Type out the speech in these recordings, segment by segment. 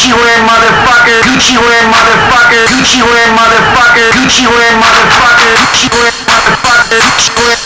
Gucci wearing motherfucker, Gucci wearing motherfucker, Gucci wearing motherfucker, Gucci wearing motherfucker, Gucci wearing motherfucker, Gucci wearing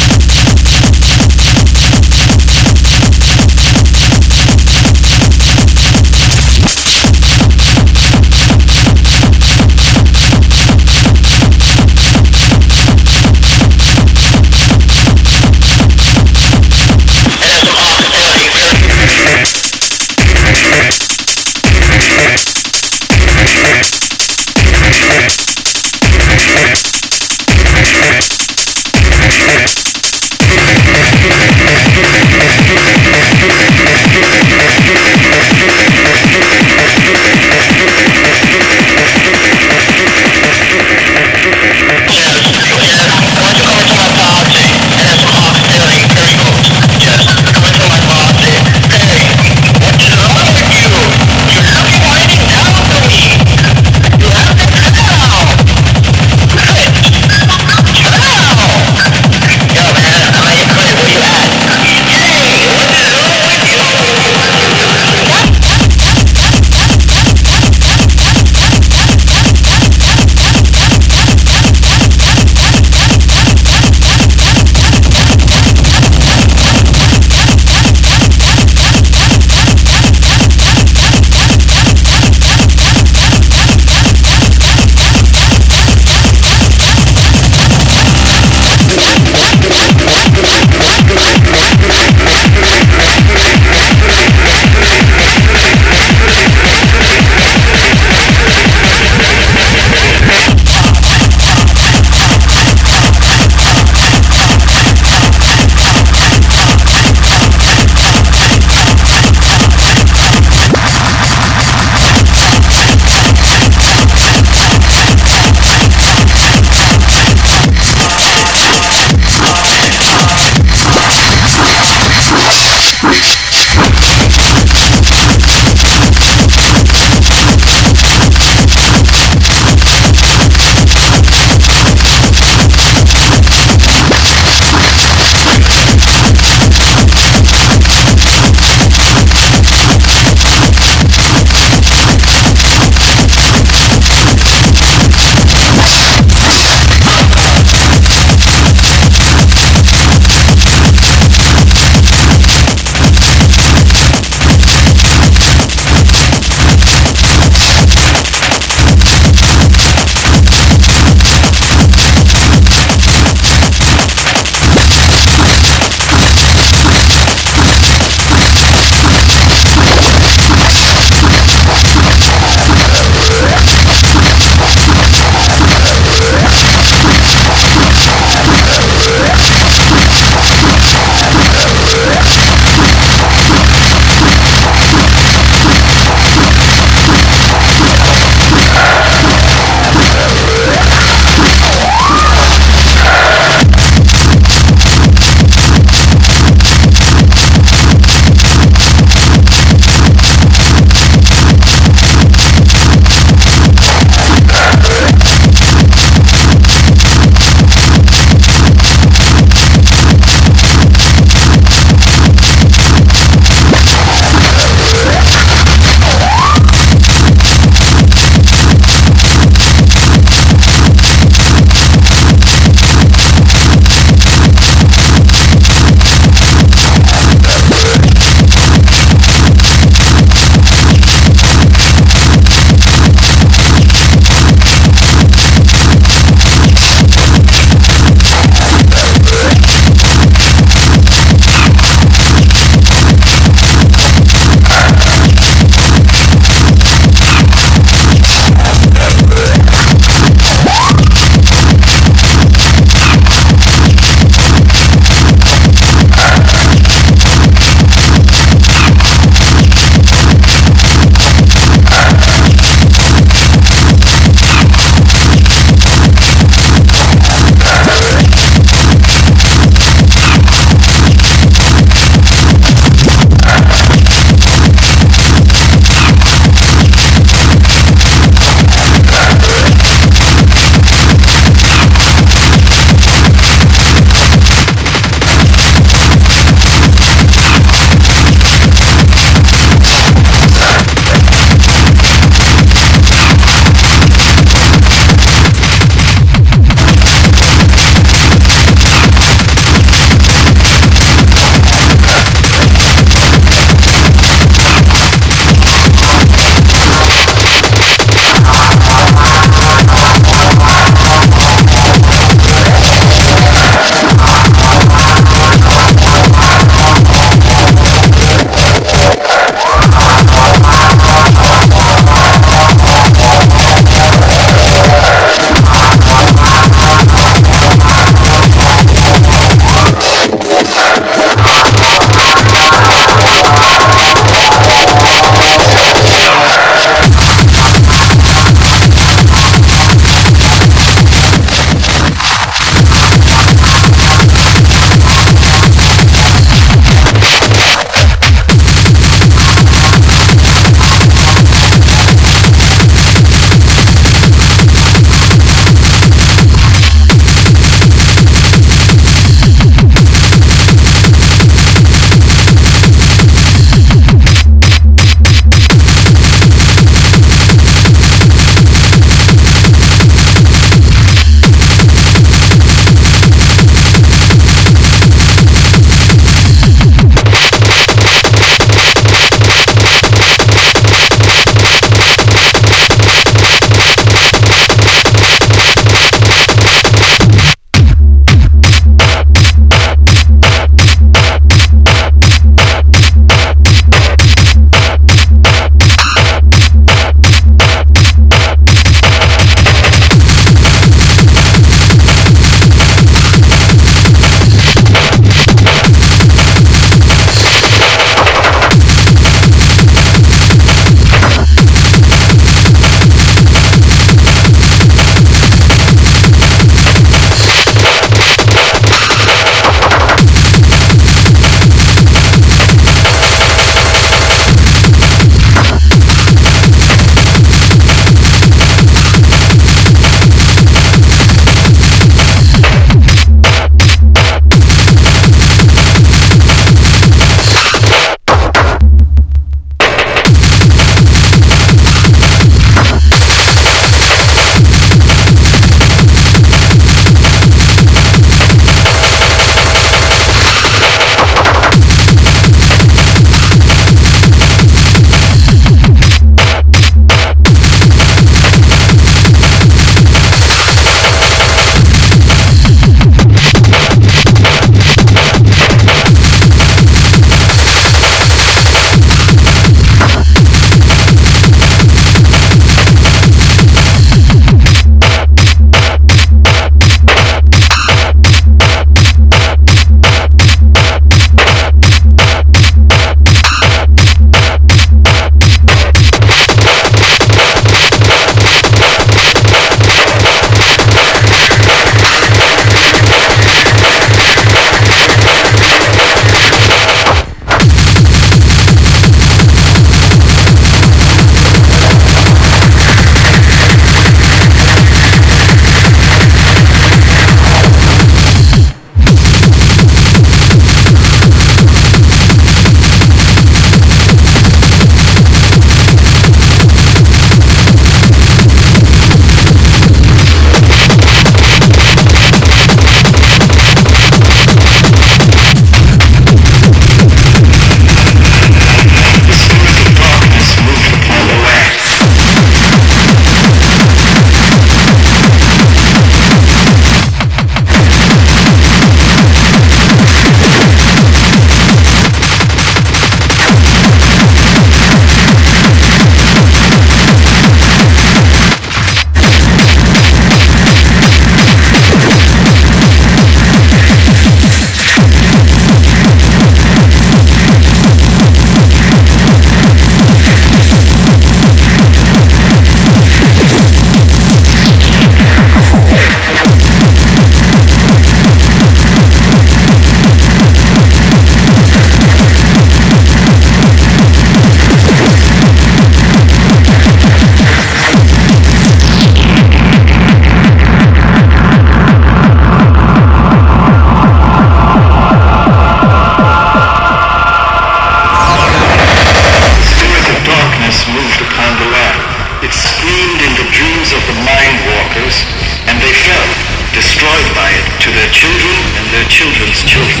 destroyed by it to their children and their children's children.